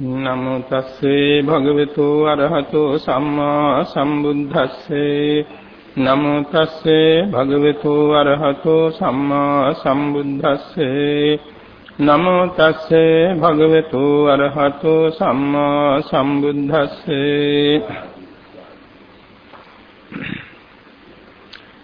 නමෝ තස්සේ භගවතු අරහතෝ සම්මා සම්බුද්දස්සේ. නමෝ තස්සේ භගවතු අරහතෝ සම්මා සම්බුද්දස්සේ. නමෝ තස්සේ භගවතු අරහතෝ සම්මා සම්බුද්දස්සේ.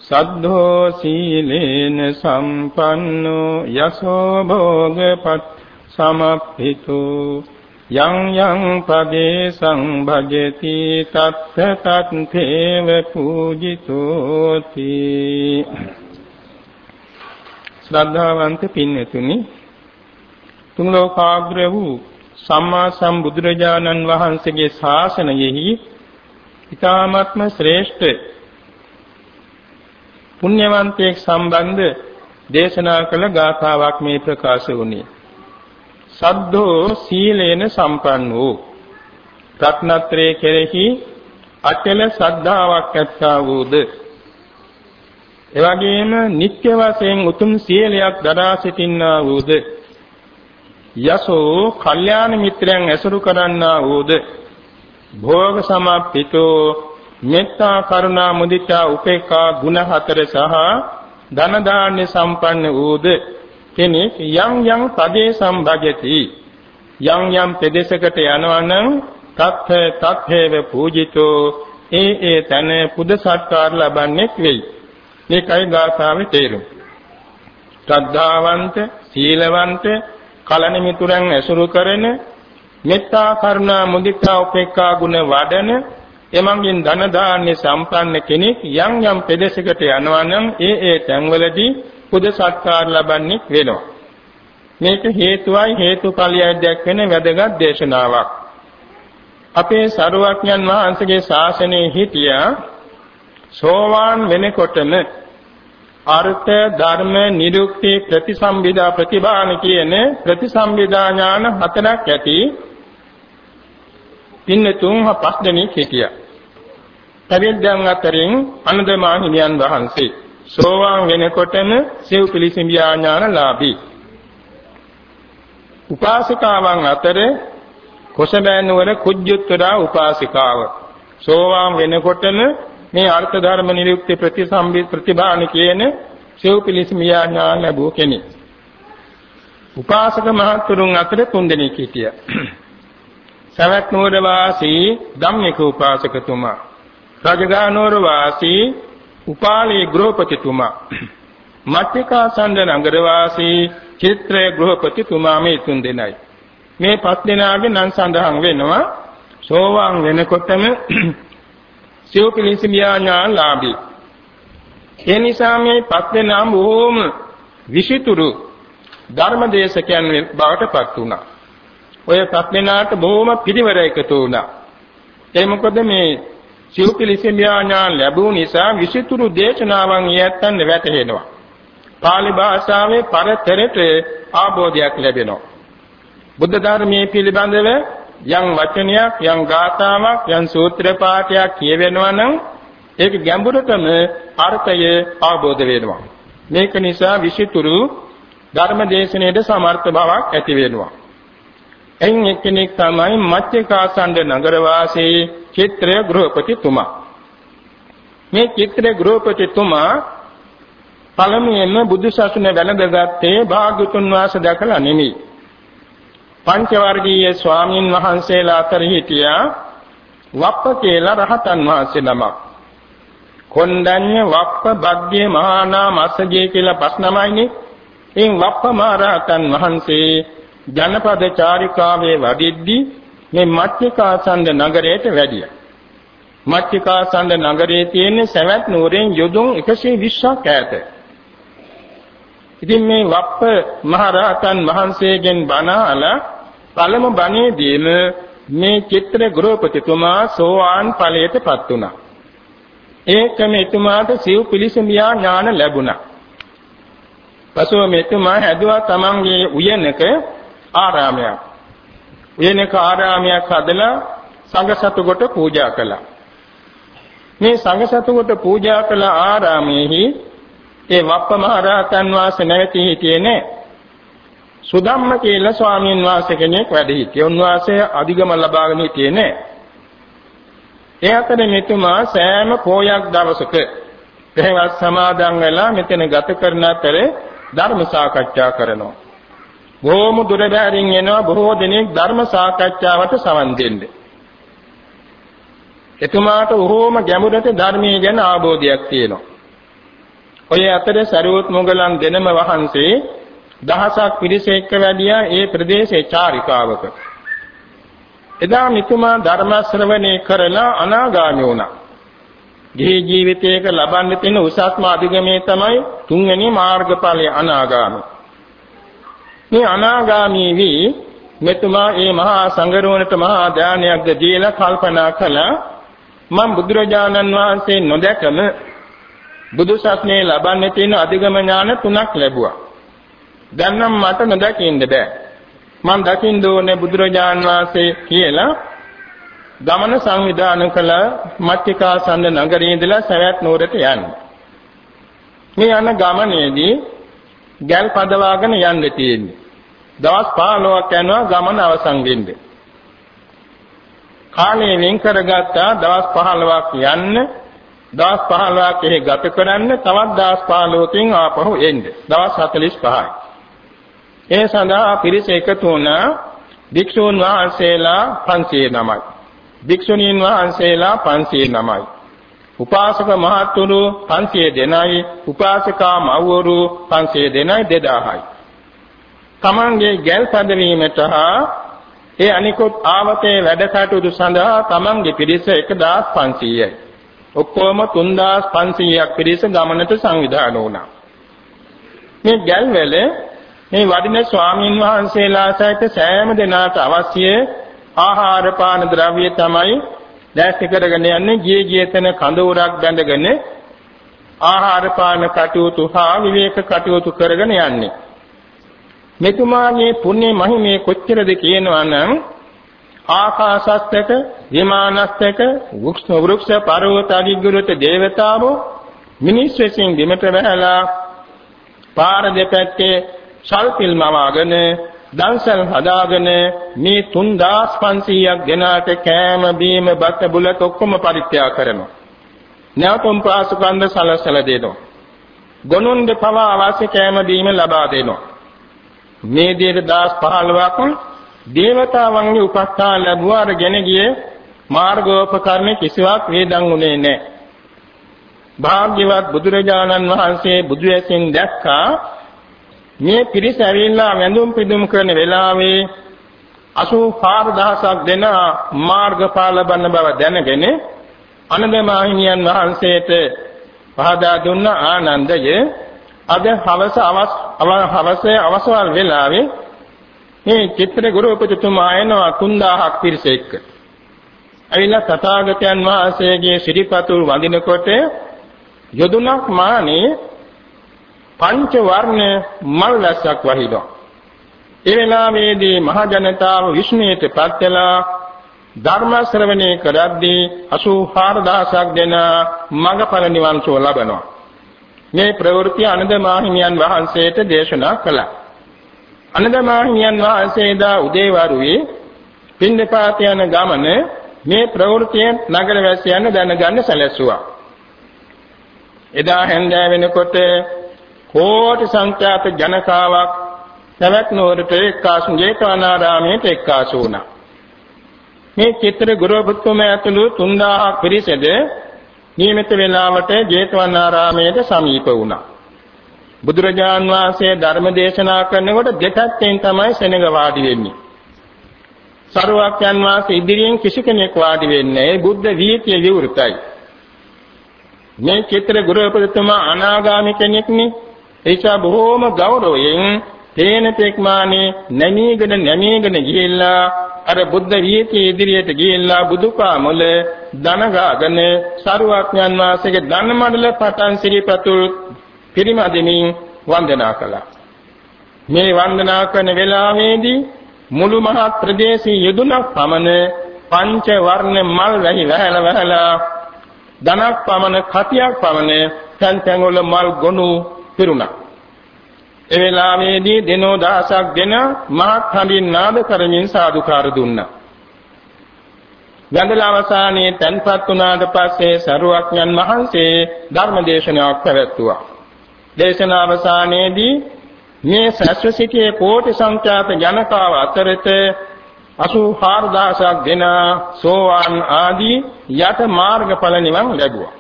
සද්ධෝ සීලේන සම්පන්නෝ යසෝ භෝගපත් සමප්පිතෝ යං යං පදේ සංභජති තත්ථ තත්ථේව පූජිතෝති ශ්‍රද්ධාවන්ත පින්තුනි තුන් ලෝකාග්‍ර වූ සම්මා සම්බුදුරජාණන් වහන්සේගේ ශාසනයෙහි ඊ타ත්ම ශ්‍රේෂ්ඨ පුණ්‍යවන්තයෙක් සම්බන්ධ දේශනා කළ ගාථාවක් මේ ප්‍රකාශ වුණේ. සද්ධෝ සීලේන සම්පන්න වූ. රත්නත්‍රයේ කෙරෙහි අචල ශ්‍රද්ධාවක් ඇත්තා වූද? එවැගේම නිත්‍ය වශයෙන් උතුම් සීලයක් දරා සිටින්නා වූද? යසෝ කල්යාණ මිත්‍රයන් ඇසුරු කරන්නා වූද? භෝග සමප්පිතෝ මෙත්තා කරුණා මුදිතා උපේක්ඛා ගුණ හතර සහ ධන දාන්‍ය සම්පන්න වූද? කෙනෙක් යම් යම් පදේ සම්භජති යම් යම් ප්‍රදේශකට යනවා නම් තත්ථ තත්ථේව පූජිතෝ ඒ ඒ තන පුද සත්කාර ලබන්නේ වෙයි. මේකයි ගාථාවේ තේරුම. ශ්‍රද්ධාවන්ත සීලවන්ත කලණ මිතුරන් ඇසුරු කරන මෙත්තා කරුණා මුදිතා උපේක්ඛා ගුණ වඩන එමන්ගෙන් ධන දාන්‍ය සම්පන්න කෙනෙක් යම් යම් ප්‍රදේශයකට යනවා නම් ඒ ඒ තැන්වලදී පුද සත්කාර ලබන්නේ වෙනවා. මේක හේතුවයි හේතුඵලයයි දැක්වෙන වැදගත් දේශනාවක්. අපේ සරුවක්ඥන් වහන්සේගේ ශාසනයේ හිටියා සෝවාන් වෙනකොටම අර්ථ ධර්ම නිරුක්ති ප්‍රතිසම්බිදා ප්‍රතිභාන කියන ප්‍රතිසම්බිදා ඥාන හතරක් ඇති පින්නතුන් පස් දෙනෙක් හිටියා. පැවිද්දන් අතරින් අනදමා හිමියන් වහන්සේ සෝවාන් වෙනකොටම සිව් පිළිසිඹියා ඥානලාභී. උපාසිකාවන් අතර කොසබෑනුවර කුජ්ජුත්තරා උපාසිකාව. සෝවාන් වෙනකොටම මේ අර්ථ ධර්ම නිරුක්ති ප්‍රතිසම්බි ප්‍රතිභාන කියන සිව් පිළිසිඹියා ඥාන ලැබුව කෙනෙක්. උපාසක මහතුරුන් අතර තුන්දෙනෙක් හිටියා. සවැත් නුවර වාසී ධම්මික උපාසකතුමා රජගහ නුවර වාසී උපාලී ගෘහපතිතුමා. මත්තිකාසන්ද නගර වාසී චිත්‍රය ගෘහපතිතුමා මේ තුන් දෙනයි. මේ පස් දෙනාගේ නම් සඳහන් වෙනවා. සෝවාන් වෙනකොටම සිව්පිලිසිමියා ඥානලාභී. ඒ නිසා මේ පස් දෙනා බොහෝම විසිතුරු ධර්මදේශකයන් බවට පත් වුණා. ඔය පස් දෙනාට බොහෝම පිරිවර එකතු වුණා. ඒ මොකද මේ සිව්පිලිසිමියා ඥාන ලැබුණ නිසා විසිතුරු දේශනාවන් ඊයත්තන් වැටහෙනවා. පාලි භාෂාවේ පරතරට ආબોධයක් ලැබෙනවා. බුද්ධ ධර්මයේ පිළිබඳව යම් වචනයක් යම් ගාථාවක් යම් සූත්‍ර පාඨයක් කියවෙනවා නම් ඒක ගැඹුරටම අර්ථය අවබෝධ වෙනවා. මේක නිසා විසිතුරු ධර්ම දේශනාවේ සමර්ථ බවක් ඇති වෙනවා. එයින් එක්කෙනෙක් තමයි මච්චේකාසණ්ඩ නගර වාසී චිත්‍ර ගෘහපතිතුමා. මේ චිත්‍ර ගෘහපතිතුමා පළමුවෙන්ම බුදු සසුන වැළඳගත්තේ භාග්‍යතුන් වහන්සේ දැකලා නෙමෙයි. පංච වර්ගීය ස්වාමින් වහන්සේලා අතර හිටියා වප්ප කියලා රහතන් වහන්සේ නමක්. කොණ්ඩඤ්ඤ වප්ප භග්ගේ මහානා මස්සජේ කියලා පස් නමයිනේ. එයින් වප්ප මහ රහතන් වහන්සේ ජනපද චාරිකාවේ වඩිද්දී මේ මච්චිකාසන්ද නගරයට වැඩියා. මච්චිකාසන්ද නගරයේ තියෙන සවැත් නුවරෙන් යොදුන් 120ක් ඈත. ඉතින් මේ වප්ප මහරහතන් වහන්සේගෙන් බණ අහලා පළමු බණේදීම මේ චිත්‍ර ගෘහපතිතුමා සෝවාන් ඵලයටපත් වුණා. ඒකම එතුමාට සිව් පිළිසමියා ඥාන ලැබුණා. පසුව මෙතුමා හැදුවා තමන්ගේ උයනක ආරාමයක්. වෙනක ආරාමයක් හදලා සංඝසතු කොට පූජා කළා. මේ සංඝසතු කොට පූජා කළ ආරාමයේහි ඒ වප්ප මහ රහතන් වහන්සේ නැවතී හිටියේ නේ. සුධම්ම කියලා ස්වාමීන් වහන්සේ කෙනෙක් වැඩ හිටියේ. උන්වහන්සේ අධිගම ලබාගෙන හිටියේ නෑ. ඒ අතරේ මෙතුමා සෑම පෝයක් දවසක එහෙවත් සමාදන් වෙලා මෙතන ගත කරන අතරේ ධර්ම සාකච්ඡා කරනවා. බොහොම දුර බැරින් එනවා බොහෝ දෙනෙක් ධර්ම සාකච්ඡාවට සවන් දෙන්නේ. එතුමාට උහුම ගැඹුරට ධර්මයේ ගැන ආબોධයක් තියෙනවා. ඔය අතරේ සරියොත් මොගලන් දෙනම වහන්සේ දහසක් පිරිස එක්ක වැඩියා ඒ ප්‍රදේශේ චාරිකාවක. එදා මිතුමා ධර්ම ශ්‍රවණය කරලා අනාගාමී වුණා. ගිහි ජීවිතයක ලබන්න තියෙන උසස්ම අධිගමේ තමයි තුන්වෙනි මාර්ගඵලය අනාගාමී. මේ අනාගාමී වී මෙතුමා මේ මහා සංගරුවනට මහා දානයක්ද දීලා කල්පනා කළා මම බුදුරජාණන් වහන්සේ නොදැකම බුදු සසුනේ ලබන්නේ තියෙන අධිගම ඥාන තුනක් ලැබුවා. දැන් නම් මට නොදකින්න බෑ. මම දකින්න ඕනේ බුදුරජාන් වහන්සේ කියලා ගමන සංවිධානය කළ මත්තිකාසන්න නගරයේ ඉඳලා සවැත් නුවරට යන්නේ. මේ යන ගමනේදී ගල් පදවාගෙන යන්න තියෙන්නේ. දවස් 15ක් යනවා ගමන අවසන් වෙන්නේ. කාලය වෙන් කරගත්තා දවස් 15ක් යන්න දවස් 15ක් එහෙ ගත කරන්න තවත් දවස් 15කින් ආපහු එන්න. දවස් 45යි. ඒ සඳහා පිරිස එකතු වුණා භික්ෂූන් වහන්සේලා 500 නමයි. භික්ෂුණීන් වහන්සේලා 500 නමයි. උපාසක මහත්තුරු 500 දෙනයි, උපාසිකා මව්වරු 500 දෙනයි 2000යි. තමන්ගේ ගැල් පදවීමට හා ඒ අනිකුත් ආවතේ වැඩ කටයුතු සඳහා තමන්ගේ පිරිස 1500යි. ඔක්කොම 3500ක් පිරිස ගමනට සංවිධානය වුණා. මේ ගැල් වල මේ වඩින ස්වාමීන් වහන්සේලා සහිත සෑම දෙනාට අවශ්‍ය ආහාර පාන ද්‍රව්‍ය තමයි දැස්ති කරගෙන යන්නේ ගියේ ගියතන කඳවුරක් බැඳගෙන ආහාර පාන කටයුතු හා විවේක කටයුතු කරගෙන යන්නේ මෙතුමාගේ පුණ්‍ය මහිමේ කොච්චරද කියනවා නම් ආකාශස්තක විමානස්තක වෘක්ෂ වෘක්ෂ පර්වත අධිගුරුත දේවතාවෝ මිනිස් වෙසින් බිමට වැහලා පාර දෙපැත්තේ සල්පිල් මවාගෙන දන්සල් හදාගෙන මේ 3500ක් දෙනාට කෑම බීම බත් බුලත් ඔක්කොම පරිත්‍යාග කරනවා. නැවතුම් පාසුකන්ද සලසලා දෙනවා. ගොනුන්ද පවා අවශ්‍ය කෑම බීම ලබා දෙනවා. මේ දේට 15ක් දේවතාවන්ගේ උපස්ථාන ලැබුවා අරගෙන ගියේ මාර්ගෝපකරණ කිසිවක් වේදන් උනේ නැහැ. භාග්‍යවත් බුදුරජාණන් වහන්සේ බුදු ඇසින් දැක්කා මේ පිරිස ඇවිල්ලා වැඳුම් පිදුම් කරන වෙලාවේ 84000ක් දෙන මාර්ගඵල ලබන බව දැනගෙන අනදමාහිමියන් වහන්සේට පහදා දුන්න ආනන්දය අද හවස හවසේ අවසවල් වෙලාවේ මේ චිත්‍ර ගුරු උපතිතුමා එනවා 3000ක් පිරිස එක්ක. ඇවිල්ලා තථාගතයන් වහන්සේගේ සිරිපතුල් වඳිනකොට යොදුනක් මානේ පංච වර්ණ මල් රැසක් වහිනවා. ඒ වෙලාවේදී මහ ජනතාව විශ්මයටපත් වෙලා ධර්ම ශ්‍රවණය කරද්දී 84000ක් දෙන මඟඵල නිවන් සුව ලබනවා. මේ ප්‍රවෘත්ති අනද මාහිමියන් වහන්සේට දේශනා කළා. අනද මාහිමියන් වහන්සේ දා උදේවරුේ පින්දපාත යන ගමන මේ ප්‍රවෘත්තිය නගර වැසියන් දැනගන්න සැලැස්සුවා. එදා හැන්දෑව වෙනකොට කෝටි සංඛ්‍යාත ජනකාවක් සවැත් නුවරට එක්කාසු ජේතවනාරාමයට එක්කාසු වුණා. මේ චිත්‍ර ගුරුපුත්තුමා ඇතුළු 3000ක් පිරිසද නියමිත වේලාවට ජේතවනාරාමයට සමීප වුණා. බුදුරජාන් වහන්සේ ධර්ම දේශනා කරනකොට දෙපැත්තෙන් තමයි සෙනඟ වාඩි වෙන්නේ. සරුවක්යන් වහන්සේ ඉදිරියෙන් කිසි කෙනෙක් වාඩි වෙන්නේ නැහැ. බුද්ධ වීතිය විවෘතයි. මේ චිත්‍ර ගුරුපුත්තුමා අනාගාමී කෙනෙක්නේ. ඒචා බොහෝම ගෞරවයෙන් තේන තෙක්මානේ නැමීගෙන නැමීගෙන ගිහිල්ලා අර බුද්ධ වියතිය ඉදිරියට ගිහිල්ලා බුදුපා මුල දනගාගෙන සරුවක්ඥන් වාසයේ ධන මණ්ඩල පටන් සිරිපතුල් පිරිමදෙමින් වන්දනා කළා. මේ වන්දනා කරන වෙලාවේදී මුළු මහත් ප්‍රදේශයේ යෙදුණක් පමණ පංච වර්ණ මල් වැහි වැහලා වැහලා ධනක් පමණ කතියක් පමණ තැන් තැන් වල මල් ගොනු පිරුණා. ඒ වෙලාවේදී දිනෝ දහසක් දෙන මහත් හඬින් නාද කරමින් සාදුකාර දුන්නා. වැඳලා අවසානයේ තන්පත් වුණාට පස්සේ සරුවක්ඥන් වහන්සේ ධර්ම දේශනාවක් පැවැත්තුවා. දේශනා අවසානයේදී මේ සැස්ව සිටියේ කෝටි සංඛ්‍යාත ජනතාව අතරත 84000ක් දෙන සෝවාන් ආදී යත මාර්ගඵල නිවන් ලැබුවා.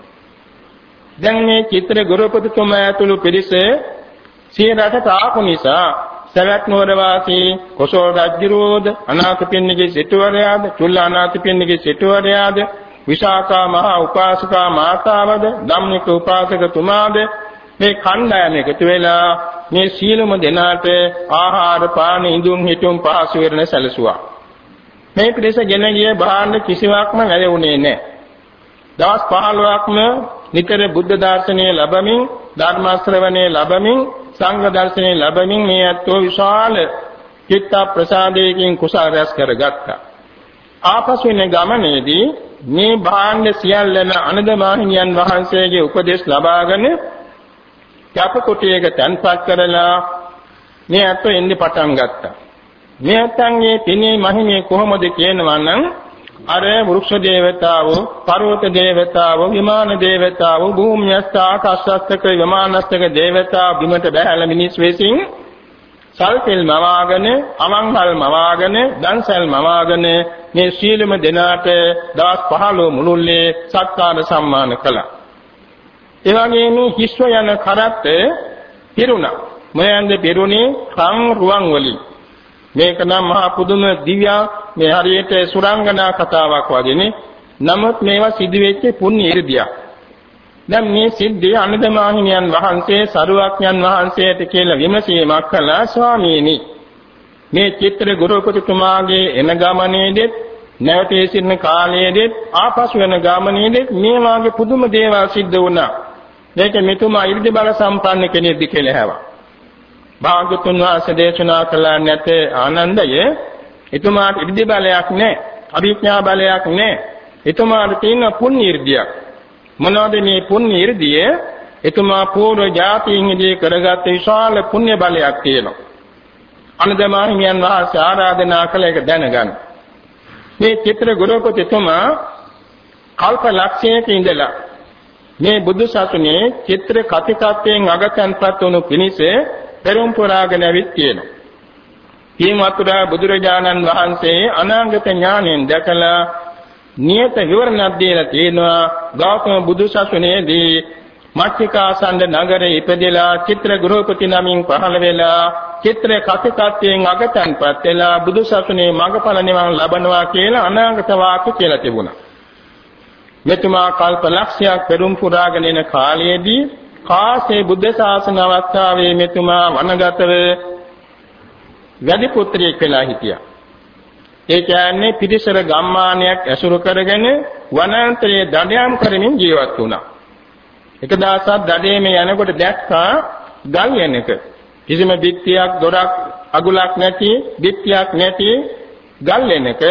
දැන් මේ චිත්‍ර ගුරුපතිතුමා ඇතුළු පිරිස සිය රටට ආපු නිසා සවැත් නුවර වාසී කොසල් රජුරෝද අනාථපිණ්ඩිකේ සිටුවරයාද චුල්ල අනාථපිණ්ඩිකේ සිටුවරයාද විශාඛා මහා උපාසකා මාතාවද ධම්මික උපාසකතුමාද මේ කණ්ඩායම එකතු වෙලා මේ සීලම දෙනාට ආහාර පාන ඉඳුම් හිටුම් පහසු වෙරණ සැලසුවා. මේ පිරිස ගෙන ගිය භාණ්ඩ කිසිවක්ම වැළෙුනේ නැහැ. දවස් 15ක්ම නිතර බුද්ධ දර්ශනය ලැබමින් ධර්ම ශ්‍රවණය ලැබමින් සංඝ දර්ශනය ලැබමින් මේ අත්ෝ විශාල චිත්ත ප්‍රසාදයකින් කුසල රැස් කරගත්තා. ආපසු එන ගමනේදී මේ භාණ්ඩ සියල්ලම අනද මාහිමියන් වහන්සේගේ උපදෙස් ලබාගෙන කැපකොටියක තැන්පත් කරලා මේ අත්ෝ එන්නේ පටන් ගත්තා. මේ අත්ංගේ පිනේ මහිමේ කොහොමද කියනවා නම් අර වෘක්ෂ දේවතාවෝ, පර්වත දේවතාවෝ, විමාන දේවතාවෝ, භූමියස්ත ආකාශස්තක විමානස්තක දේවතා බිමට බැහැලා මිනිස් වෙසින් සල්පෙල් මවාගෙන, අමංගල් මවාගෙන, දන්සල් මවාගෙන මේ සීලම දෙනාට දවස් 15 මුළුල්ලේ සත්කාර සම්මාන කළා. ඒ වගේම හිස්ව යන කරත් පිරුණා. මොයන්ද පිරුණේ කම් රුවන් වලින්. මේක නම් මහා පුදුම දිව්‍යා මේ හරියට සුරංගනා කතාවක් වගේනේ. නමුත් මේවා සිදුවෙච්ච පුණ්‍ය ඉර්ධියක්. දැන් මේ සිද්ධිය අනදමාහිමියන් වහන්සේ සරුවක්ඥන් වහන්සේට කියලා විමසීමක් කළා ස්වාමීනි. මේ චිත්‍ර ගුරුපතිතුමාගේ එන ගමනේදෙත් නැවතී සිටින කාලයේදෙත් ආපසු වෙන ගමනේදෙත් මේ වාගේ පුදුම දේවල් සිද්ධ වුණා. මේක මෙතුමා 이르දි බල සම්පන්න කෙනෙක්ද කියලා හැවා. භාග්‍යතුන් වහන්සේ දේශනා කළ නැත. ආනන්දය එතුමාට ඉර්ධි බලයක් නැහැ අභිඥා බලයක් නැහැ එතුමාට තියෙන පුණ්‍ය ඉර්ධියක් මොනවද මේ පුණ්‍ය ඉර්ධිය එතුමා පූර්ව જાතියින්දී කරගත් විශාල පුණ්‍ය බලයක් තියෙනවා. අනදමාහිමියන් වහන්සේ ආරාධනා කළ එක දැනගන්න. මේ චිත්‍ර ගුරුපතිතුමා කල්ප ලක්ෂයක ඉඳලා මේ බුදු සසුනේ චිත්‍ර කතිකත්වයෙන් අගතන්පත් වුණු පිණිස පෙරම් පුරාගෙන ඇවිත් කියනවා. කීමතුරා බුදුරජාණන් වහන්සේ අනාගත ඥාණයෙන් දැකලා නියත විවරණක් දීලා තියෙනවා ගෞතම බුදුසසුනේදී මච්චිකාසන්ද නගරේ ඉපදෙලා චිත්‍ර ගෘහපති නමින් පහළ වෙලා චිත්‍ර කතිකත්වයෙන් අගතන්පත් වෙලා බුදුසසුනේ මඟඵල නිවන් ලබනවා කියලා අනාගත වාක්‍ය කියලා තිබුණා. මෙතුමා කල්ප ලක්ෂයක් පෙරම් පුරාගෙන එන කාලයේදී කාසේ බුද්ධ ශාසන අවස්ථාවේ මෙතුමා වනගතව වැඩි පුත්‍රයෙක් වෙලා හිටියා. ඒ කියන්නේ පිටිසර ගම්මානයක් ඇසුරු කරගෙන වනාන්තරයේ දඩයම් කරමින් ජීවත් වුණා. එක දවසක් දඩේම යනකොට දැක්කා ගල් යනක. කිසිම බිත්තියක් දොරක් අගුලක් නැති බිත්තියක් නැති ගල් යනක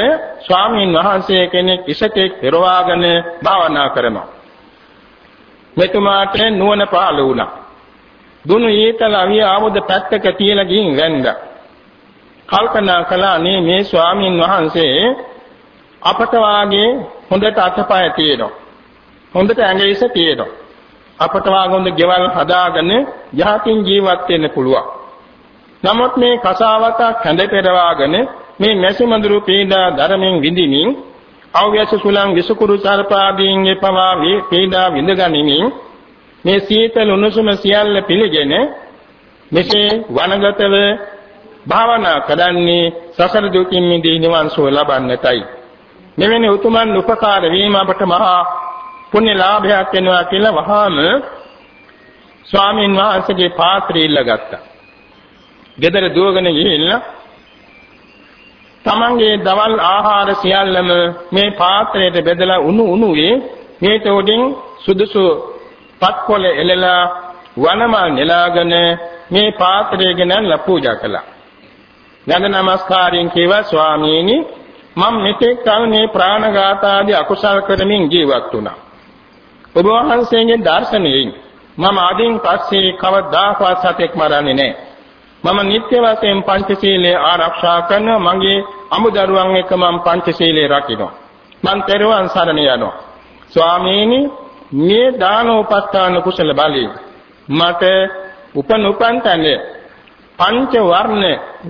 ස්වාමීන් වහන්සේ කෙනෙක් ඉසකෙක් පෙරවාගෙන භාවනා කරනවා. මෙතුමාට නුවණ පහළ වුණා. දුනු ඊතල අවිය ආමුද පැත්තක තියලා ගින් වැන්දා. කල්පනා කළා නේ මේ ස්වාමින් වහන්සේ අපට වාගේ හොඳට අතපය තියෙනවා. හොඳට ඇඟිලිස තියෙනවා. අපට වාගේ හොඳ ගෙවල් හදාගෙන යහතින් ජීවත් වෙන්න පුළුවන්. නමුත් මේ කසාවත කැඳ පෙරවාගෙන මේ මැසිමඳුරු පීඩා ධර්මයෙන් විඳිමින් අව්‍යස සුලං විසුකුරු සර්පාදීන් එපවා වේ පීඩා විඳගනිමින් මේ සීතල උණුසුම සියල්ල පිළිගෙන මෙසේ වනගතව භාවනා කරන්නේ සසර දුකින් මිදී නිවන් සුව ලබන්නටයි මෙවැනි උතුමන් උපකාර වීම අපට මහා පුණ්‍ය ලාභයක් වෙනවා කියලා වහාම ස්වාමීන් වහන්සේගේ පාත්‍රය ඉල්ලගත්තා. ගෙදර දුවගෙන ගිහිල්ලා තමන්ගේ දවල් ආහාර සියල්ලම මේ පාත්‍රයට බෙදලා උණු උණුවේ මේට උඩින් සුදුසු පත්කොළ එලලා වනමල් නෙලාගෙන මේ පාත්‍රය ගෙනල්ලා පූජා කළා. නන්ද නමස්කාරයෙන් කිව්වා ස්වාමීනි මම මෙතෙක් කල මේ ප්‍රාණඝාත ආදී අකුසල් කරමින් ජීවත් වුණා. ඔබ වහන්සේගේ දර්ශනයෙන් මම අදින් පස්සේ කවදාකවත් සතෙක් මරන්නේ නැහැ. මම නිත්‍ය වශයෙන් පංචශීලයේ ආරක්ෂා කරනවා මගේ අමුදරුවන් එක්ක මම පංචශීලයේ රකින්නවා මං තෙරුවන් සරණ යනවා. ස්වාමීනි මේ දානෝපස්ථාන කුසල බලයෙන් මට උපනුපන් තැනේ පංච වර්ණ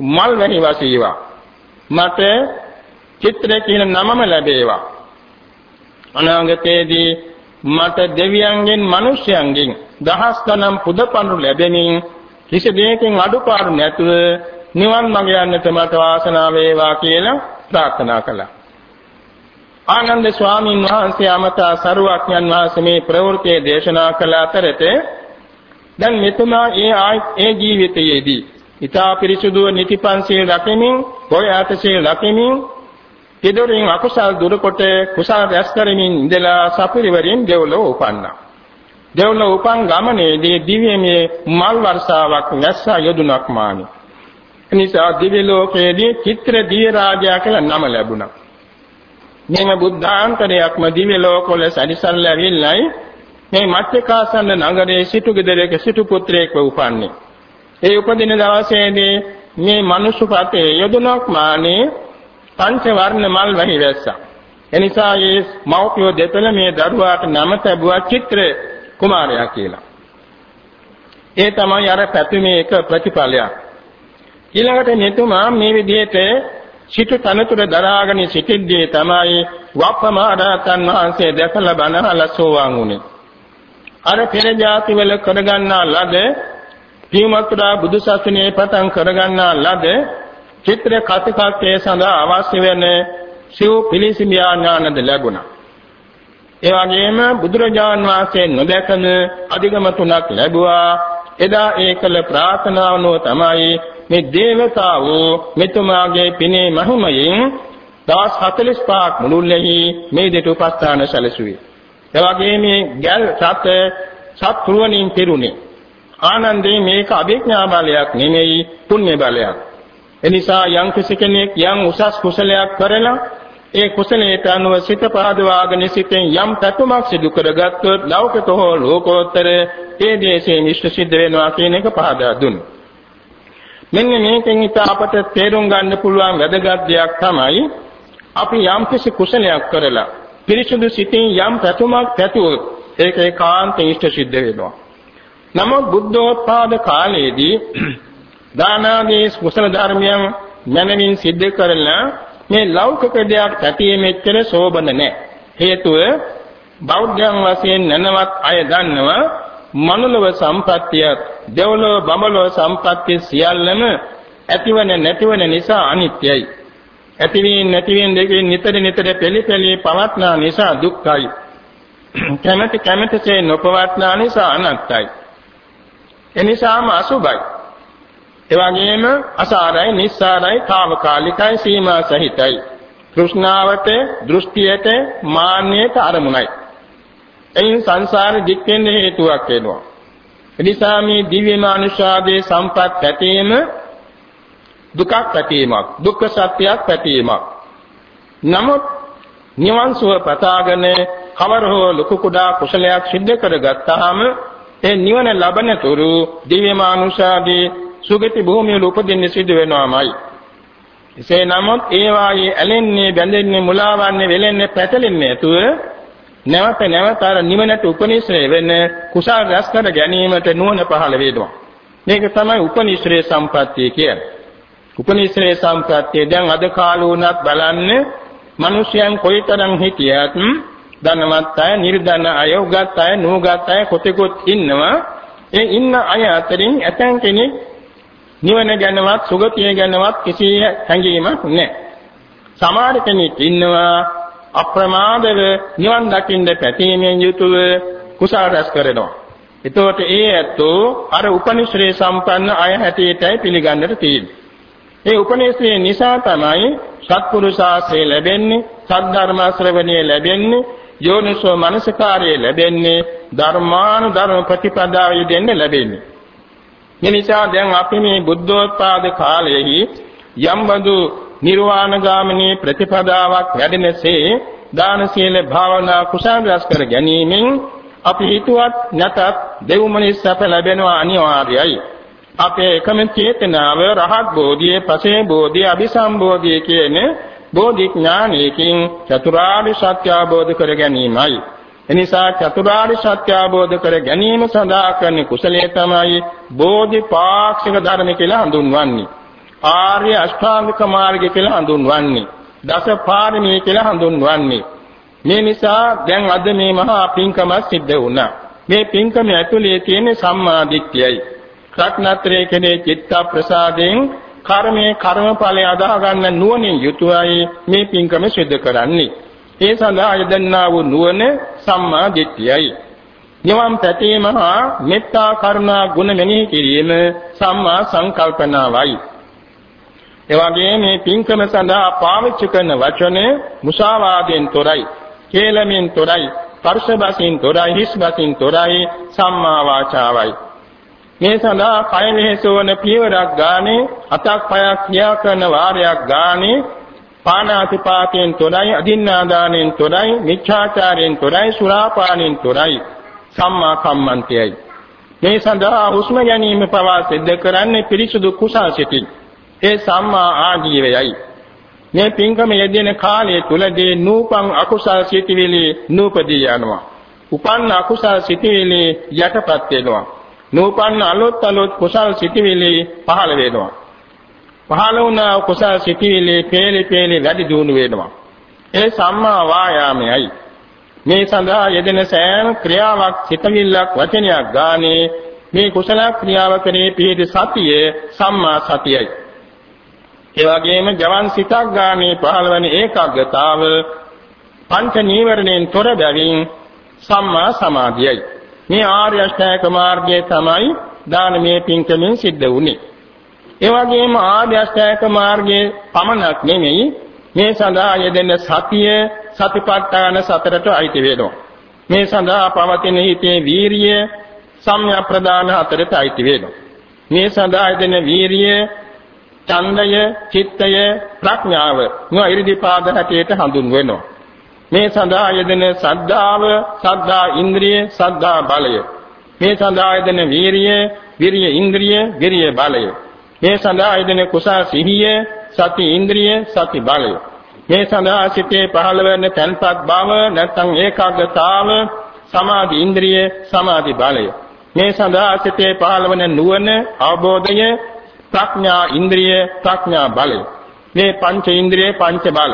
මල් වැනි වසීවා මට චිත්‍රය කියන නමම ලැබේවා. අනාගතයේදී මට දෙවියන්ගෙන් මිනිසයන්ගෙන් දහස් ගණන් පුදපඬු ලැබෙමින් කිසි දෙයකින් අඩුපාඩු නැතුව නිවන් මඟ යන්නට මට වාසනාව වේවා කියලා ප්‍රාර්ථනා කළා. ආනන්ද ස්වාමීන් වහන්සේ අමතා සරුවක්ඥන් වහන්සේ මේ ප්‍රවෘත්තියේ දේශනා කළ අතරතේ දැන් මෙතුමා ඒ ඒ ජීවිතයේදී ඊතා පිරිසුදුව නිතිපන්සිල් රැකෙමින්, පොය ආතසිල් රැකෙමින්, කෙදොරින් අකුසල් දුරකොට කුසල රැස් කරමින් ඉඳලා සපිරිවරින් දෙව්ලොව උපන්නා. දෙව්ලොව උපන් ගමනේදී දිව්‍යමය මල් වර්ෂාවක් නැස්සා යොදුනක් මානි. එනිසා දිව්‍ය ලෝකයේදී චිත්‍ර දිව්‍ය රාජයා කියලා නම ලැබුණා. මෙම බුද්ධාන්තරයක්ම දිව්‍ය ලෝකවල සැරිසල්ලා ඇවිල්ලායි මේ මත්ස්‍යකාසන්න නගරයේ සිටු ගෙදරක සිටු පුත්‍රයෙක් උපන්නේ. ඒ උපදින දවසේදී මේ මනුෂ්‍ය පතේ යොදුනක් මානේ පංච වර්ණ මල් වැහි වැස්සා. එනිසා මේ මෞපිය දෙතල මේ දරුවාට නම තැබුවා චිත්‍ර කුමාරයා කියලා. ඒ තමයි අර පැතුමේ එක ප්‍රතිඵලයක්. ඊළඟට මෙතුමා මේ විදිහට සිටු තනතුර දරාගෙන සිටිද්දී තමයි වප්පමාරතන් වහන්සේ දැකලා බණහලා සෝවාන් වුනේ. අර පෙර જાතිවල කරගන්නා ලද පියමතුරා බුදු සසුනේ පටන් කරගන්නා ලද චිත්‍ර කතිකත්වයේ සඳහා අවශ්‍ය වෙන සිව් පිළිසිමියා ඥානද ලැබුණා. ඒ වගේම බුදුරජාන් වහන්සේ නොදැකන අධිගම තුනක් ලැබුවා. එදා ඒකල ප්‍රාර්ථනාවනෝ තමයි මේ දේවතාවෝ මෙතුමාගේ පිනේ මහිමයෙන් දවස් 45ක් මුළුල්ලෙහි මේ දෙට උපස්ථාන සැලසුවේ. ඒ වගේම මේ ගැල් සත සත්පුරුවණින් පිරුණේ. ආනන්දේ මේක අභිඥා බලයක් නෙමෙයි පුණ්‍ය බලයක්. එනිසා යම් කෙනෙක් යම් උසස් කුසලයක් කරලා ඒ කුසලයට අනුව සිත පහදවාගෙන සිටෙන් යම් පැතුමක් සිදු කරගත්තොත් ලෞකික හෝ ලෝකෝත්තර ඒ දේශේ මිශ්‍ර සිද්ධ වෙනවා කියන එක පහදා දුන්නා. මෙන්න මේකෙන් ඉත අපට තේරුම් ගන්න පුළුවන් වැදගත් දෙයක් තමයි අපි යම් කිසි කුසලයක් කරලා පිරිසුදු සිතින් යම් පැතුමක් පැතුවොත් ඒක ඒකාන්ත ඉෂ්ට සිද්ධ වෙනවා. නමුත් බුද්ධෝත්පාද කාලයේදී දානාදී කුසල ධර්මයන් මනමින් සිද්ධ කරලා මේ ලෞකික දෙයක් ඇතියේ මෙච්චර සෝබන නැහැ. හේතුව බෞද්ධයන් වශයෙන් නැනවත් අය දන්නවා මනුලව සම්පත්තිය දෙවලෝ බඹලෝ සම්පත්තිය සියල්ලම ඇතිවන නැතිවන නිසා අනිත්‍යයි. ඇතිවීම නැතිවීම දෙකෙන් නිතර නිතර පෙළි පවත්නා නිසා දුක්ඛයි. කැමැති කැමැතිසේ නොපවත්නා නිසා අනත්තයි. එනිසාම අසුභයි. එවැගේම අසාරයි, නිස්සාරයි, తాවකාලිකයි, සීමා සහිතයි. තෘෂ්ණාවට, දෘෂ්ටියට, මාන්නයට අරමුණයි. එයින් සංසාර දික් වෙන්න හේතුවක් වෙනවා. එනිසා මේ දිව්‍ය මානුෂාගේ සම්පත් ඇතීම දුකක් ඇතීමක්, දුක්ඛ සත්‍යයක් ඇතීමක්. නමුත් නිවන් සුව පතාගෙන කවර හෝ ලොකු කුඩා කුසලයක් සිද්ධ කරගත්තාම ඒ නිවන ලබන තුරු දිව්‍ය මානුෂාගේ සුගති භූමියල උපදින්න සිදු වෙනවාමයි. එසේ නමුත් ඒ වායේ ඇලෙන්නේ බැඳෙන්නේ මුලාවන්නේ වෙලෙන්නේ පැටලෙන්නේ නැතුව නැවත නැවත අර නිවනට උපනිශ්‍රේ වෙන කුසල රැස් කර ගැනීමට නුවණ පහළ වේදවා. මේක තමයි උපනිශ්‍රේ සම්පත්තිය කියන්නේ. උපනිශ්‍රේ සම්පත්තිය දැන් අද කාලේ වුණත් බලන්න මිනිසයන් කොයිතරම් හිටියත් ධනවත් අය, නිර්ධන අය, උගත් අය, නුගත් අය කොතෙකුත් ඉන්නවා. ඒ ඉන්න අය අතරින් ඇතැම් කෙනෙක් නිවන ගැනවත් සුගතිය ගැනවත් කිසි හැඟීමක් නැහැ. සමහර කෙනෙක් ඉන්නවා අප්‍රමාදව නිවන් දකින්න පැතීමෙන් යුතුව කුසල රැස් කරනවා. එතකොට ඒ ඇත්තෝ අර උපනිශ්‍රේ සම්පන්න අය හැටියටයි පිළිගන්නට තියෙන්නේ. ඒ උපනිශ්‍රේ නිසා තමයි සත්පුරුෂාශ්‍රය ලැබෙන්නේ, සද්ධර්ම ශ්‍රවණිය ලැබෙන්නේ, යෝනිසෝ මනසකාරය ලැබෙන්නේ, ධර්මානුධර්ම ප්‍රතිපදාව යෙදෙන්න ලැබෙන්නේ. මේ නිසා දැන් අපි මේ බුද්ධෝත්පාද කාලයේහි යම් බඳු නිර්වාණ ගාමිනී ප්‍රතිපදාවක් වැඩෙනසේ දාන සීල භාවනා කුසල රැස් කර ගැනීමෙන් අපි හිතුවත් නැතත් දෙව්මනි සැප ලැබෙනවා අනිවාර්යයි. අපේ එකම චේතනාව රහත් බෝධියේ පසේ බෝධිය අபிසම්බෝධිය කියන බෝධි ඥානයකින් චතුරාර්ය සත්‍ය අවබෝධ කර ගැනීමයි. එනිසා චතුරාර්ය සත්‍ය අවබෝධ කර ගැනීම සඳහා කරන කුසලයේ තමයි බෝධිපාක්ෂික ධර්ම කියලා හඳුන්වන්නේ. ආර්ය අෂ්ටාංගික මාර්ගය කියලා හඳුන්වන්නේ. දස පාරමී කියලා හඳුන්වන්නේ. මේ නිසා දැන් අද මේ මහා පින්කම සිද්ධ වුණා. මේ පින්කම ඇතුලේ තියෙන සම්මා දිට්ඨියයි. රත්නත්‍රයේ කෙනේ චිත්ත ප්‍රසාදයෙන් කර්මයේ කර්මඵලය අදාහ ගන්න නුවණින් යුතුවයි මේ පින්කම සිදු කරන්නේ. ඒ සඳහා යදන්නා වූ නුවණ සම්මා දිට්ඨියයි. නිවන් පැතීම හා මෙත්තා කරුණා ගුණ මෙනෙහි කිරීම සම්මා සංකල්පනාවයි. එවැගේ මේ පින්කම සඳහා පාවිච්චි කරන වචනේ මුසාවාදයෙන් තොරයි, කේලමෙන් තොරයි, පරුෂ බසින් තොරයි, හිස් බසින් තොරයි සම්මා වාචාවයි. මේ සඳහා කය මෙහෙසවන පියවරක් ගානේ අතක් පයක් ක්‍රියා කරන වාරයක් ගානේ පානාතිපාතයෙන් තොරයි අදින්නාදානෙන් තොරයි මිච්ඡාචාරයෙන් තොරයි සුරාපානෙන් තොරයි. සම්මා කම්මන්තයයි. මේ සඳහා හුස්ම ගැනීම පවා සිද්ධ කරන්නේ පිරිසුදු කුසල් සිතින්. ඒ සම්මා ආජීවයයි. මේ පින්කම යෙදෙන කාලය තුලදී නූපං අකුසල් සිතිවිලි නූපදී යනවා. උපන්න අකුසල් සිතිවිලි යටපත් වෙනවා. නූපන්න අලොත් අලොත් කුසල් සිටිවිලි පහළ වෙනවා. පහළ වුණා කුසල් සිටිවිලි පේලි පේලි වැඩි දියුණු වෙනවා. ඒ සම්මා වායාමයයි. මේ සඳහා යෙදෙන සෑම ක්‍රියාවක් සිතවිල්ලක් වචනයක් ගානේ මේ කුසල ක්‍රියාව කරේ පිහිටි සතිය සම්මා සතියයි. ඒ වගේම ජවන් සිතක් ගානේ පහළවන ඒකාග්‍රතාව පංච නීවරණයෙන් තොර බැවින් සම්මා සමාධියයි. මේ ආර්ය අෂ්ටාංග මාර්ගය තමයි දානමය පින්කමෙන් සිද්ධ වුනේ. ඒ වගේම ආර්ය අෂ්ටාංග මාර්ගයේ පමණක් නෙමෙයි මේ සඳහා යෙදෙන සතිය සතිපට්ඨාන සතරට අයිති වෙනවා. මේ සඳහා පවතින හිතේ වීරිය සම්‍යක් ප්‍රදාන හතරට අයිති වෙනවා. මේ සඳහා යෙදෙන වීරිය ඡන්දය, චිත්තය, ප්‍රඥාව මේ ඉරිදිපාද හැටියට හඳුන්වනවා. මේ සඳහා යෙදෙන සද්ධාව, සද්ධා ඉන්ද්‍රිය, සද්ධා බලය. මේ සඳහා යෙදෙන වීරිය, විරිය ඉන්ද්‍රිය, විරිය බලය. මේ සඳහා යෙදෙන කුසල් සිහිය, සති ඉන්ද්‍රිය, සති බලය. මේ සඳහා සිතේ පහළ වෙන තන්පත් බව නැත්නම් ඒකාග්‍රතාව, සමාධි ඉන්ද්‍රිය, සමාධි බලය. මේ සඳහා සිතේ පහළ වෙන නුවණ, අවබෝධය, ප්‍රඥා ඉන්ද්‍රිය, ප්‍රඥා බලය. මේ පංච ඉන්ද්‍රිය, පංච බල.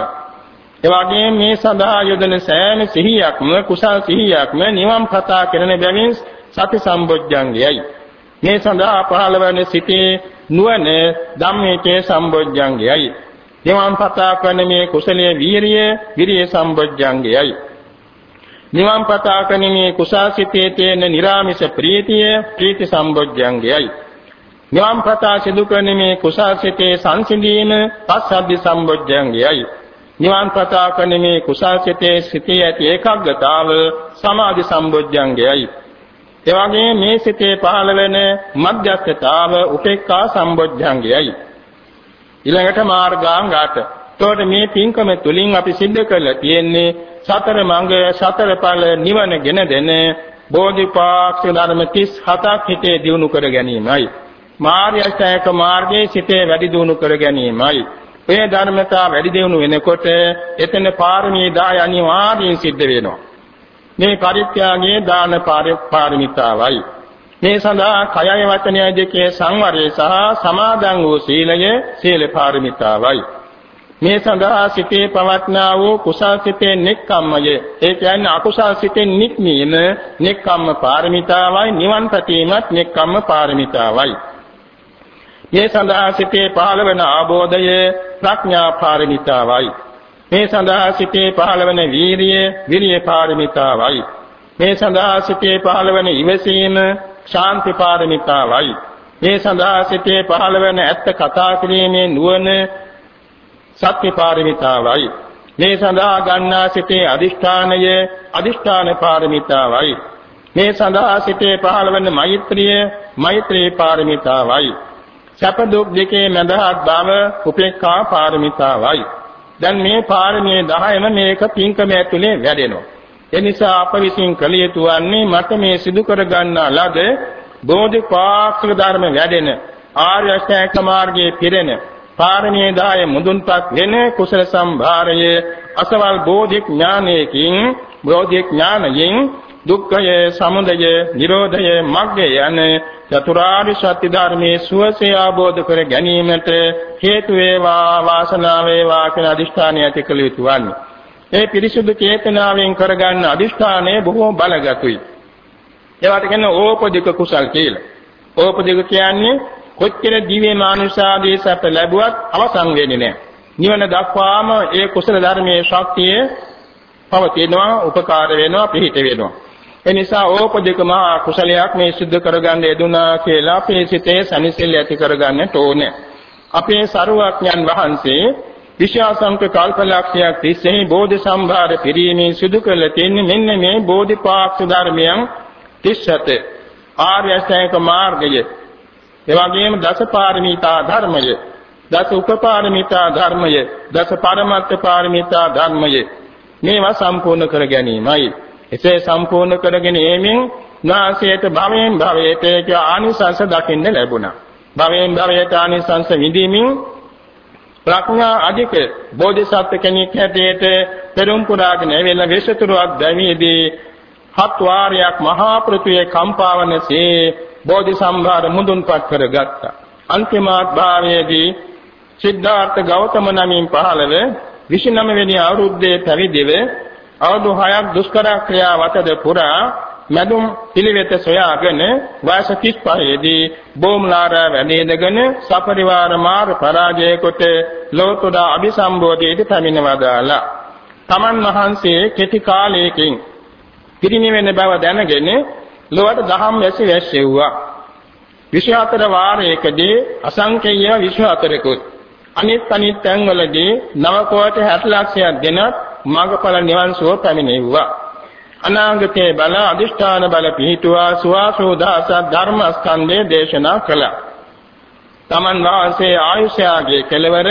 එවැගේ මේ සඳහා යොදන සෑම සිහියක්ම කුසල් සිහියක්ම නිවන් පතා කරන බැවින් සති සම්බොජ්ජංගයයි. මේ සඳහා පහළ වන සිටේ නුවණ ධම්මේචේ සම්බොජ්ජංගයයි. නිවන් පතා කරන මේ කුසලයේ වීරිය විරිය සම්බොජ්ජංගයයි. නිවන් පතා කරන මේ කුසාසිතේ තේන නිරාමිස ප්‍රීතිය ප්‍රීති සම්බොජ්ජංගයයි. නිවන් පතා සිදු කරන මේ කුසාසිතේ සංසිඳීම පස්සබ්බි සම්බොජ්ජංගයයි. නිවන් පතා කරන මේ කුසාසිතේ සිටී ඇති ඒකග්ගතාව සමාධි සම්බොජ්ජංගයයි. ඒ වගේම මේ සිතේ පහළ වෙන මධ්‍යස්ථතාව උපේක්ඛා සම්බොජ්ජංගයයි. ඊළඟට මාර්ගාංගාට. එතකොට මේ පින්කම තුලින් අපි සිද්ධ කරලා තියෙන්නේ සතර මඟ සතර ඵල නිවන ගෙන දෙන බෝධිපාක්ෂ ධර්ම 37ක් හිතේ දිනු කර ගැනීමයි. මාර්ය අෂ්ටායක මාර්ගයේ සිතේ වැඩි දිනු කර ගැනීමයි. ඒ ධර්මතා වැඩි දියුණු වෙනකොට එතන පාරමී දාය අනිවාර්යයෙන් සිද්ධ වෙනවා. මේ පරිත්‍යාගයේ දාන පාරමිතාවයි. මේ සඳහා කයය වචනය දෙකේ සංවරය සහ සමාදන් වූ සීලය සීල පාරමිතාවයි. මේ සඳහා සිතේ පවත්නා වූ කුසල් සිතේ නෙක්ඛම්මය ඒ කියන්නේ අකුසල් සිතේ නික්මීම නෙක්ඛම්ම පාරමිතාවයි නිවන් පැතීමත් නෙක්ඛම්ම පාරමිතාවයි මේ සඳහා සිතේ පහළ වෙන ආબોධය ප්‍රඥා පාරමිතාවයි. මේ සඳහා සිතේ පහළ වෙන වීරිය විරිය පාරමිතාවයි. මේ සඳහා සිතේ පහළ වෙන ඉවසීම ශාන්ති පාරමිතාවයි. මේ සඳහා සිතේ පහළ වෙන ඇත්ත කතා කිරීමේ නුවණ සත්‍ය පාරමිතාවයි. මේ සඳහා ගන්නා සිතේ අදිෂ්ඨානය අදිෂ්ඨාන පාරමිතාවයි. මේ සඳහා සිතේ පහළ වෙන මෛත්‍රිය මෛත්‍රී පාරමිතාවයි. සැප දුක් දෙකේ මැදහත් බව උපේක්ඛා පාරමිතාවයි. දැන් මේ පාරමී 10ම මේක පින්කම ඇතුලේ වැඩෙනවා. ඒ නිසා අප විසින් කළ යුතු වන්නේ මට මේ සිදු කර ගන්නා ලද බෝධිපාක්ෂික ධර්ම වැඩෙන ආර්ය අෂ්ටාංග මාර්ගයේ පිරෙන පාරමී දාය මුදුන්පත් වෙන කුසල සම්භාරයේ අසවල් බෝධි ඥානයකින් බෝධි ඥානයෙන් දුක්ඛය සමුදය නිරෝධය මග්ගය යන චතුරාර්ය සත්‍ය ධර්මයේ සුවසේ ආબોධ කර ගැනීමට හේතු වේවා වාසනාව වේවා කියන අදිෂ්ඨානය ඇති කළ යුතු වන්නේ. ඒ පිරිසුදු චේතනාවෙන් කරගන්න අදිෂ්ඨානය බොහෝ බලගතුයි. ඒවට කියන්නේ ඕපදික කුසල් කියලා. ඕපදික කියන්නේ කොච්චර දිව්‍ය මානුෂාදී සැප ලැබුවත් අවසන් වෙන්නේ නැහැ. නිවන දක්වාම ඒ කුසල ධර්මයේ ශක්තිය පවතිනවා, උපකාර වෙනවා, පිහිට වෙනවා. ඒ නිසා ඕපදික මහා කුසලයක් මේ සිද්ධ කරගන්න යෙදුනා කියලා අපේ සිතේ සනිසෙල් ඇති කරගන්නට ඕනේ. අපේ සරුවඥන් වහන්සේ විශාසංක කල්පලක්ෂයක් තිස්සේ බෝධි සම්භාර පිරීමේ සිදු කළ තින්නේ මෙන්න මේ බෝධිපාක්ෂ ධර්මයන් 37 ආර්ය අෂ්ටාංග මාර්ගය. එවැගේම දසපාරමිතා ධර්මය. දස උපපාරමිතා ධර්මය. දස පරමත්ත පාරමිතා ධර්මය. මේවා සම්පූර්ණ කර ගැනීමයි. එසේ සම්පූර්ණ කරගෙන එමින් නාසයට භවයෙන් භවයට ආනිසංස දකින්න ලැබුණා භවයෙන් භවයට ආනිසංස විඳීමින් ප්‍රඥා අධික බෝධිසත්ව කෙනෙක් හැටියට පෙරම් පුරාගෙන ඇවිල්ලා විශේෂතුරුක් දැමීදී හත් වාරයක් මහා පෘථිවිය කම්පාවනසේ බෝධි සම්භාර මුදුන්පත් කරගත්තා. අන්තිමාත් භාවයේදී සිද්ධාර්ථ ගෞතම නමින් පහළව 29 වෙනි අවුරුද්දේ පැවිදිව අවුරුදු 6ක් දුෂ්කර ක්‍රියා වතද පුරා මැදුම් පිළිවෙත සොයාගෙන වයස 35 දී බෝම්ලාර වැඩේදගෙන සපරිවාර මාර් පරාජය කොට ලෝතුඩා අභිසම්බෝධියට පැමිණවදාලා තමන් වහන්සේ කෙටි කාලයකින් පිරිනිවෙන බව දැනගෙන ලොවට දහම් වැසි වැස්සෙව්වා 24 වාරයකදී අසංකේය 24කුත් අනිත් අනිත් තැන්වලදී නව කෝටි 60 ලක්ෂයක් දෙනත් මඟඵල නිවන් සුව පැමිණෙව්වා අනාගතයේ බල අදිෂ්ඨාන බල පිහිටුවා සුවාසෝදාස ධර්ම ස්කන්ධය දේශනා කළා. තමන් වාසේ ආයුෂයාගේ කෙලවර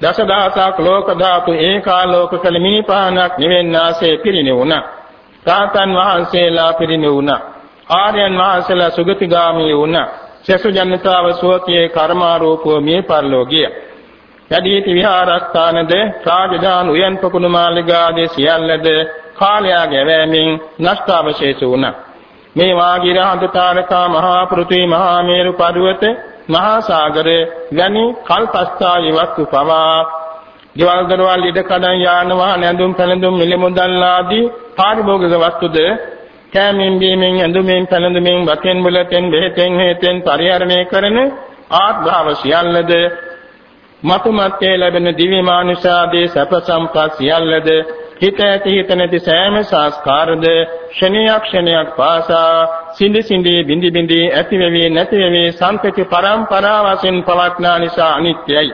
දසදහසක් ලෝක ධාතු ඒකාලෝක කළ මිනිපානක් නිවෙන්නාසේ පිරිණිවුණා. සාතන් වහන්සේලා පිරිණිවුණා. ආර්යයන් වහන්සේලා සුගතිගාමී වුණා. සසු ජනතාව සෝතියේ කර්මාරූපව මිය පරලෝකිය. යදීති විහාරස්ථානද රාජධාන උයන් පොකුණු මාලිගාදී සියල්ලද කාලයා ගැවෑමෙන් නෂ්ඨාවශේෂ වුණා. මේ වාගිර හඳතාරකා මහා පෘථිවි මහා මේරු පර්වත මහා සාගරය වැනි කල්පස්ථායි වස්තු පවා ගෙවල් දරවල් ඉඩ කඩන් යාන වාහන ඇඳුම් පැළඳුම් මිල මුදල් ආදී පාරිභෝගික වස්තුද කෑමෙන් බීමෙන් ඇඳුමෙන් පැළඳුමෙන් වතෙන් බුලතෙන් බෙහෙතෙන් හේතෙන් පරිහරණය කරන ආත්භාව සියල්ලද මතුමත්යේ ලැබෙන දිව්‍ය මානුෂාදී සැප සම්පත් සියල්ලද හිත ඇති හිත නැති සෑම සංස්කාරද ක්ෂණයක් ක්ෂණයක් පාසා සිඳි සිඳි බිඳි බිඳි ඇති වෙවි නැති වෙවි සංකති පරම්පරා වශයෙන් පවත්නා නිසා අනිත්‍යයි.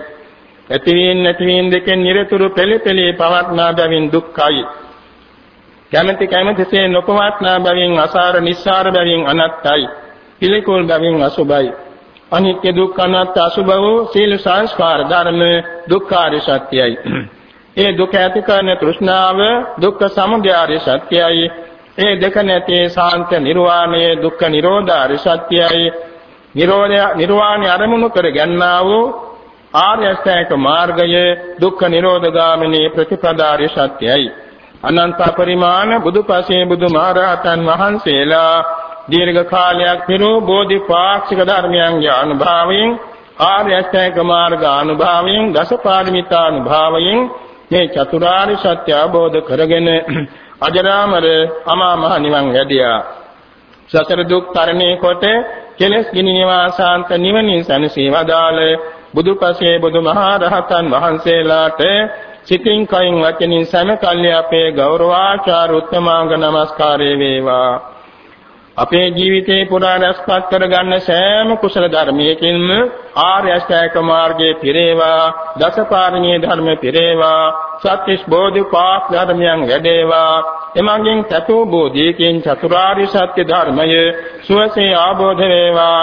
ඇතිවීම නැතිවීම දෙකෙන් නිරතුරු පෙළි පෙළි පවත්නා බැවින් දුක්ඛයි. කැමැති කැමැතිසේ නොපවත්නා බැවින් අසාර නිස්සාර බැවින් අනත්තයි. පිළිකුල් බැවින් අසුභයි අනිත්‍ය දුක්ඛ අනාත්ම අසුභ වූ සීල සංස්කාර ධර්ම දුක්ඛාරිය සත්‍යයි ඒ දුක ඇති කරන තෘෂ්ණාව දුක්ඛ සමුදය සත්‍යයි. ඒ දෙක නැති සාන්ත නිර්වාණය දුක්ඛ නිරෝධාරි සත්‍යයි. නිරෝධය නිර්වාණය අරමුණු කර ගන්නා වූ ආර්ය අෂ්ටාංග මාර්ගය දුක්ඛ නිරෝධගාමිනී ප්‍රතිපදාරි සත්‍යයි. අනන්ත පරිමාණ බුදුපසේ බුදුමහරහතන් වහන්සේලා දීර්ඝ කාලයක් පෙරෝ බෝධිපාක්ෂික ධර්මයන්ගේ අනුභවයෙන් ආර්ය අෂ්ටාංග මාර්ග අනුභවයෙන් දසපාරමිතා අනුභවයෙන් මේ චතුරාර්ය සත්‍ය අවබෝධ කරගෙන අජරාමර අමා මහ නිවන් වැඩියා. සතර දුක් තරණේ කොට කෙලස් ගිනි නිවාසාන්ත නිවනින් සැනසී වදාළ බුදුපසේ බුදුමහා රහතන් වහන්සේලාට සිතින් කයින් වචනින් සෑම කල්ලි අපේ ගෞරවාචාර උත්තමාංග නමස්කාරය වේවා අපේ ජීවිතේ පුරා රැස්පත් කරගන්න සෑම කුසල ධර්මයකින්ම ආර්ය අෂ්ටාංග මාර්ගයේ පිරේවා දසපාරමී ධර්ම පිරේවා සත්‍විස් බෝධිපාක් ධර්මයන් වැඩේවා. එමඟින් චතු බෝධියකින් චතුරාර්ය සත්‍ය ධර්මය සුවසේ ආબોධ වේවා